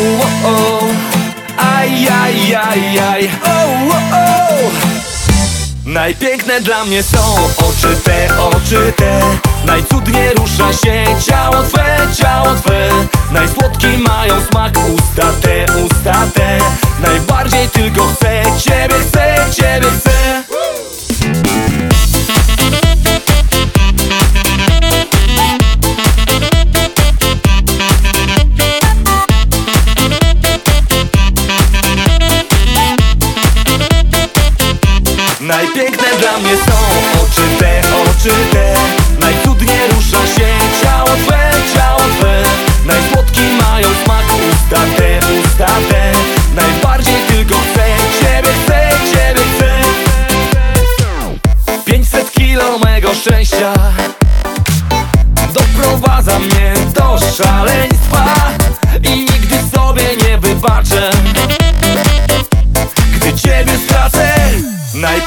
oh, oh. Aj, aj, aj, aj. Najpiękne dla mnie są oczy te, oczy te Najcudnie rusza się ciało twe, ciało twe Najsłodki mają smak usta te, usta te Najbardziej tylko chcę ciebie, chcę, ciebie chcę Najpiękne dla mnie są oczy te, oczy te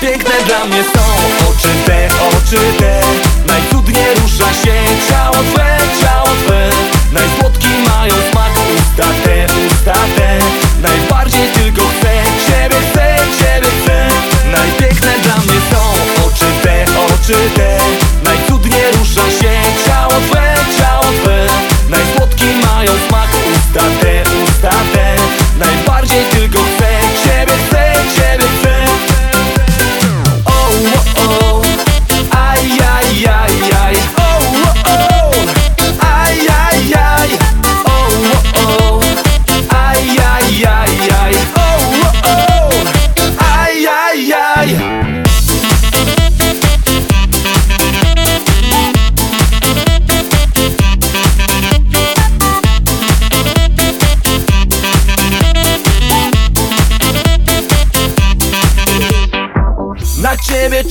Najpiękne dla mnie są. Oczy te, oczy te Najcudnie rusza się. Ciało twe, ciało twe Najsłodki mają smak. Usta te, usta te. Najbardziej tylko chcę ciebie, chcę, ciebie chcę. Najpiękne dla mnie są. Oczy te, oczy te Najcudnie rusza się. Ciało twe, ciało twe Najsłodki mają smak. Usta te, usta te. Najbardziej tylko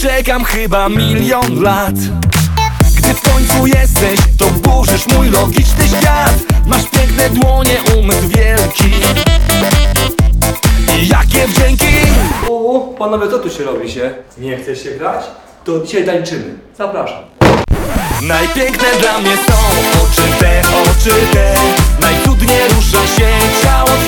czekam chyba milion lat Gdy w końcu jesteś, to burzysz mój logiczny świat Masz piękne dłonie, umysł wielki I jakie wdzięki O, panowie, co tu się robi się? Nie chcesz się grać? To dzisiaj tańczymy. Zapraszam. Najpiękne dla mnie są oczy te, oczy te Najcudnie rusza się ciało